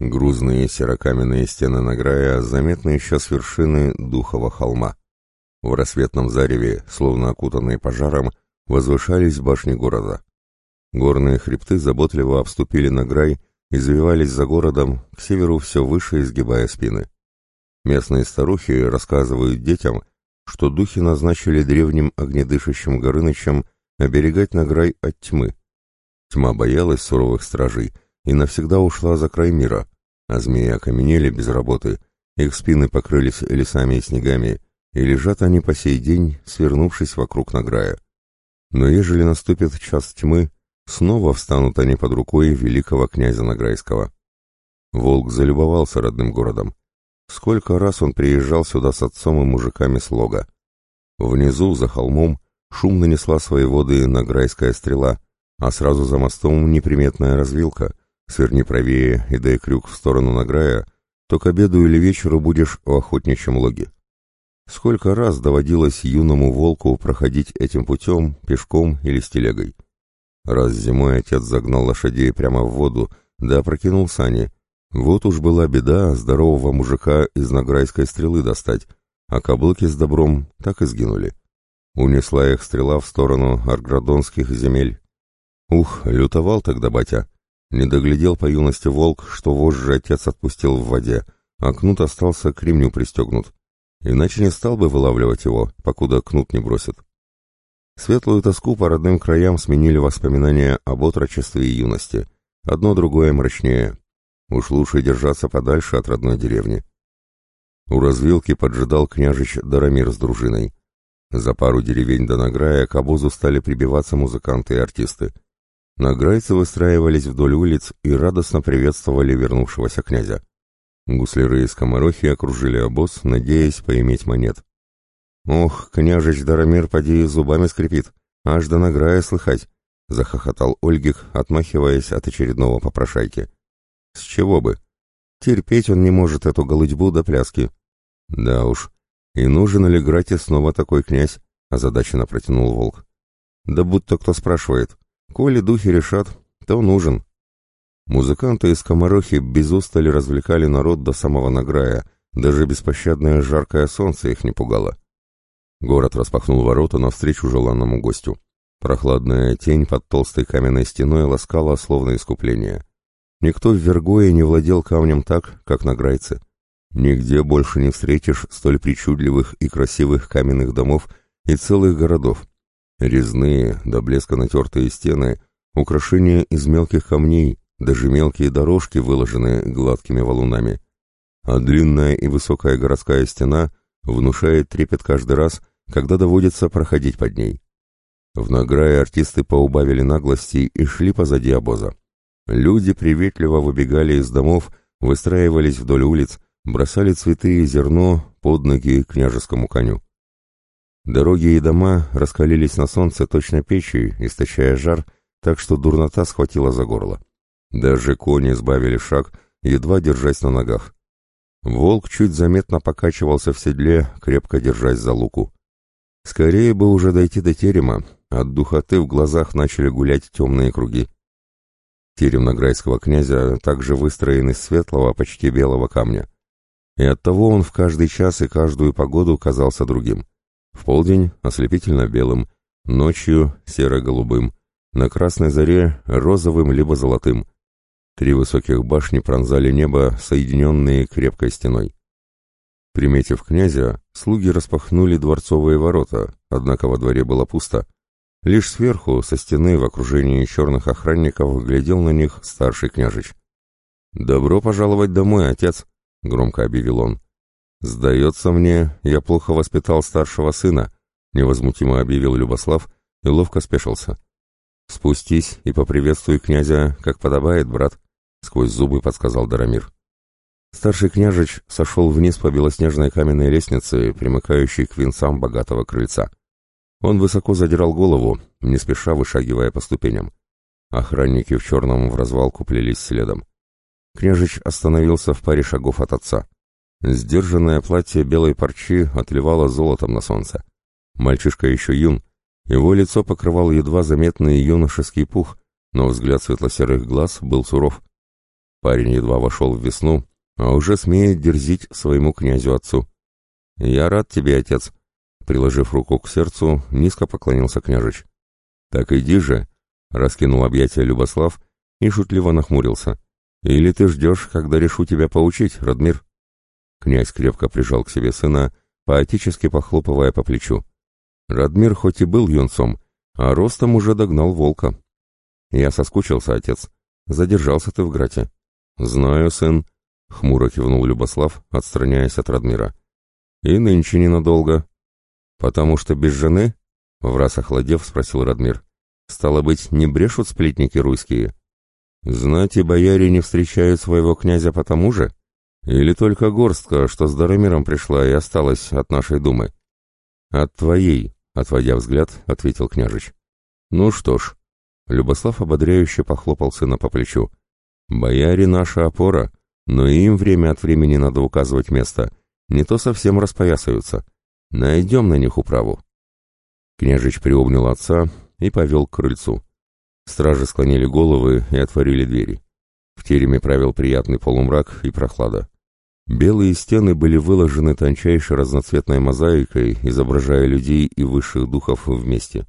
Грузные серокаменные стены награя заметны еще с вершины Духова холма. В рассветном зареве, словно окутанные пожаром, возвышались башни города. Горные хребты заботливо обступили Награй и завивались за городом, к северу все выше изгибая спины. Местные старухи рассказывают детям, что духи назначили древним огнедышащим Горынычем оберегать Награй от тьмы. Тьма боялась суровых стражей и навсегда ушла за край мира, а змеи окаменели без работы, их спины покрылись лесами и снегами, и лежат они по сей день, свернувшись вокруг награя. Но ежели наступит час тьмы, снова встанут они под рукой великого князя Награйского. Волк залюбовался родным городом. Сколько раз он приезжал сюда с отцом и мужиками с лога. Внизу, за холмом, шумно несла свои воды Награйская стрела, а сразу за мостом неприметная развилка, сверни правее и дай крюк в сторону награя, то к обеду или вечеру будешь в охотничьем логе. Сколько раз доводилось юному волку проходить этим путем, пешком или с телегой. Раз зимой отец загнал лошадей прямо в воду, да опрокинул сани. Вот уж была беда здорового мужика из награйской стрелы достать, а каблуки с добром так и сгинули. Унесла их стрела в сторону арградонских земель. Ух, лютовал тогда батя. Не доглядел по юности волк, что вожжи отец отпустил в воде, а кнут остался к ремню пристегнут. Иначе не стал бы вылавливать его, покуда кнут не бросит. Светлую тоску по родным краям сменили воспоминания об отрочестве и юности. Одно другое мрачнее. Уж лучше держаться подальше от родной деревни. У развилки поджидал княжич Дарамир с дружиной. За пару деревень до награя к обозу стали прибиваться музыканты и артисты. Награйцы выстраивались вдоль улиц и радостно приветствовали вернувшегося князя. Гусляры и скоморохи окружили обоз, надеясь поиметь монет. «Ох, княжич Дарамир поди зубами скрипит, аж до награя слыхать!» — захохотал Ольгих, отмахиваясь от очередного попрошайки. «С чего бы? Терпеть он не может эту голытьбу до пляски». «Да уж, и нужен ли Грате снова такой князь?» — озадаченно протянул волк. «Да будто кто спрашивает. Коли духи решат, то нужен. Музыканты из Комарохи без устали развлекали народ до самого награя, даже беспощадное жаркое солнце их не пугало. Город распахнул ворота навстречу желанному гостю. Прохладная тень под толстой каменной стеной ласкала, словно искупление. Никто в Вергое не владел камнем так, как награйцы. Нигде больше не встретишь столь причудливых и красивых каменных домов и целых городов, Резные, до блеска натертые стены, украшения из мелких камней, даже мелкие дорожки выложены гладкими валунами. А длинная и высокая городская стена внушает трепет каждый раз, когда доводится проходить под ней. В награе артисты поубавили наглости и шли позади обоза. Люди приветливо выбегали из домов, выстраивались вдоль улиц, бросали цветы и зерно под ноги княжескому коню. Дороги и дома раскалились на солнце точно печи, источая жар, так что дурнота схватила за горло. Даже кони сбавили шаг, едва держась на ногах. Волк чуть заметно покачивался в седле, крепко держась за луку. Скорее бы уже дойти до терема, от духоты в глазах начали гулять темные круги. Терем награйского князя также выстроен из светлого, почти белого камня. И оттого он в каждый час и каждую погоду казался другим. В полдень ослепительно белым, ночью серо-голубым, на красной заре розовым либо золотым. Три высоких башни пронзали небо, соединенные крепкой стеной. Приметив князя, слуги распахнули дворцовые ворота, однако во дворе было пусто. Лишь сверху, со стены, в окружении черных охранников, глядел на них старший княжич. «Добро пожаловать домой, отец!» — громко объявил он. «Сдается мне, я плохо воспитал старшего сына», — невозмутимо объявил Любослав и ловко спешился. «Спустись и поприветствуй князя, как подобает, брат», — сквозь зубы подсказал Дарамир. Старший княжич сошел вниз по белоснежной каменной лестнице, примыкающей к венцам богатого крыльца. Он высоко задирал голову, не спеша вышагивая по ступеням. Охранники в черном в развалку плелись следом. Княжич остановился в паре шагов от отца. Сдержанное платье белой парчи отливало золотом на солнце. Мальчишка еще юн, его лицо покрывал едва заметный юношеский пух, но взгляд светло-серых глаз был суров. Парень едва вошел в весну, а уже смеет дерзить своему князю-отцу. «Я рад тебе, отец», — приложив руку к сердцу, низко поклонился княжич. «Так иди же», — раскинул объятия Любослав и шутливо нахмурился. «Или ты ждешь, когда решу тебя поучить, Радмир?» Князь крепко прижал к себе сына, поотечески похлопывая по плечу. Радмир хоть и был юнцом, а ростом уже догнал волка. «Я соскучился, отец. Задержался ты в Грате». «Знаю, сын», — хмуро кивнул Любослав, отстраняясь от Радмира. «И нынче ненадолго». «Потому что без жены?» — враз охладев, спросил Радмир. «Стало быть, не брешут сплетники русские?» «Знать и бояре не встречают своего князя потому же? Или только горстка, что с Даромиром пришла и осталась от нашей думы?» «От твоей», — отводя взгляд, ответил княжич. «Ну что ж», — Любослав ободряюще похлопал сына по плечу. «Бояре наша опора, но им время от времени надо указывать место, не то совсем распоясаются. Найдем на них управу». Княжич приобнял отца и повел к крыльцу. Стражи склонили головы и отворили двери. В тереме правил приятный полумрак и прохлада. Белые стены были выложены тончайшей разноцветной мозаикой, изображая людей и высших духов вместе.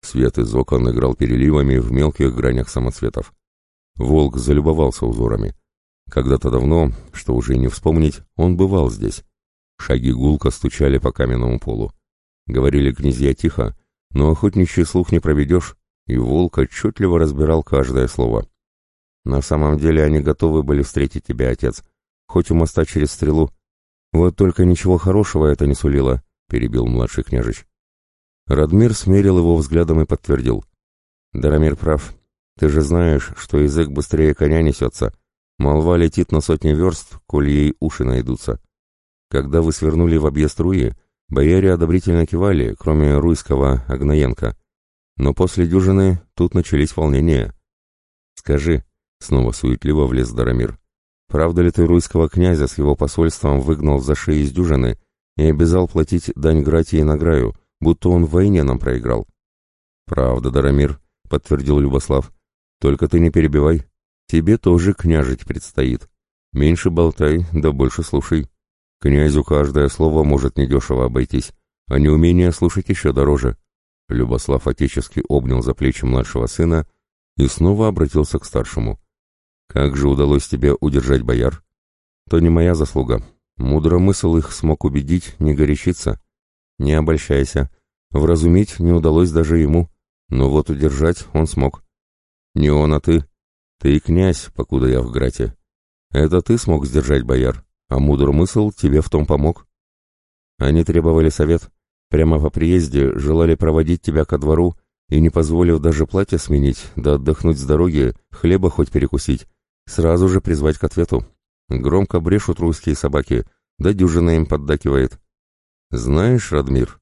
Свет из окон играл переливами в мелких гранях самоцветов. Волк залюбовался узорами. Когда-то давно, что уже не вспомнить, он бывал здесь. Шаги гулко стучали по каменному полу. Говорили князья тихо, но охотничий слух не проведешь, и волк отчетливо разбирал каждое слово. «На самом деле они готовы были встретить тебя, отец, хоть у моста через стрелу. Вот только ничего хорошего это не сулило», — перебил младший княжич. Радмир смерил его взглядом и подтвердил. «Дарамир прав. Ты же знаешь, что язык быстрее коня несется. Молва летит на сотни верст, коль ей уши найдутся. Когда вы свернули в объезд Руи, бояре одобрительно кивали, кроме руйского Агнаенко. Но после дюжины тут начались волнения. «Скажи», — снова суетливо влез Дарамир, «правда ли ты руйского князя с его посольством выгнал за шеи из дюжины и обязал платить дань Гратии на Граю, будто он в войне нам проиграл?» «Правда, Дарамир», — подтвердил Любослав. Только ты не перебивай. Тебе тоже княжить предстоит. Меньше болтай, да больше слушай. Князю каждое слово может недешево обойтись, а неумение слушать еще дороже. Любослав отечески обнял за плечи младшего сына и снова обратился к старшему. «Как же удалось тебе удержать бояр?» «То не моя заслуга. Мудромысл их смог убедить не горячиться. Не обольщайся. Вразумить не удалось даже ему, но вот удержать он смог. «Не он, а ты. Ты князь, покуда я в Грате. Это ты смог сдержать бояр, а мудр мысл тебе в том помог». Они требовали совет. Прямо по приезде желали проводить тебя ко двору и, не позволив даже платье сменить, да отдохнуть с дороги, хлеба хоть перекусить, сразу же призвать к ответу. Громко брешут русские собаки, да дюжина им поддакивает. «Знаешь, Радмир...»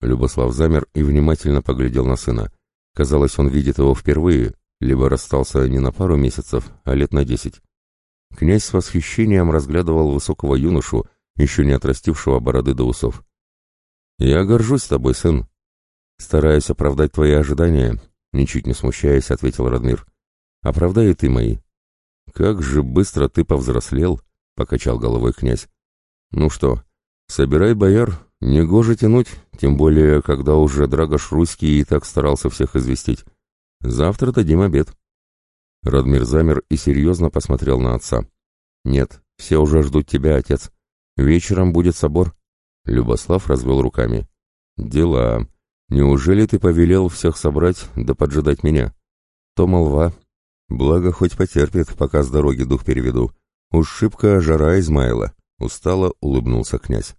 Любослав замер и внимательно поглядел на сына. Казалось, он видит его впервые, либо расстался не на пару месяцев, а лет на десять. Князь с восхищением разглядывал высокого юношу, еще не отрастившего бороды до усов. «Я горжусь тобой, сын. Стараюсь оправдать твои ожидания», — ничуть не смущаясь, ответил Радмир. «Оправдай и ты мои». «Как же быстро ты повзрослел», — покачал головой князь. «Ну что, собирай бояр, негоже тянуть, тем более, когда уже Драгош Русский и так старался всех известить. Завтра дадим обед. Радмир замер и серьезно посмотрел на отца. Нет, все уже ждут тебя, отец. Вечером будет собор. Любослав развел руками. Дела. Неужели ты повелел всех собрать да поджидать меня? То молва. Благо хоть потерпит, пока с дороги дух переведу. Уж шибко жара Измаила. Устало улыбнулся князь.